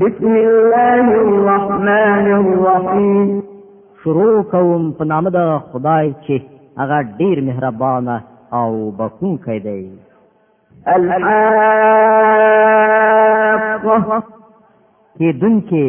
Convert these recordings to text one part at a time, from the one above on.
بسم الله الرحمن الرحیم شروع کوم په نام د خدای چې هغه ډیر مهربان او بخښونکی دی الحاق کې دن کې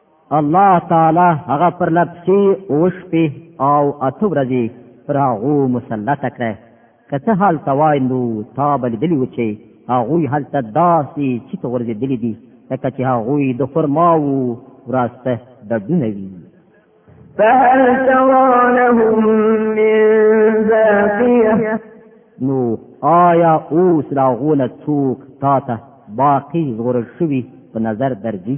الله تعالی هغه پر لپسی او شپې او اته ورځې پر هغه مسلط کړه کته حال توای نو تا بل دلی و چې هغه هلته داسې چې تو ورځې دلی دي لکه چې هغه د خرماو وراسته د دنوي فهل ترى لهم من باقيه نو آیا اوس راغونه څوک تا ته باقی زغرل شوی په نظر درځي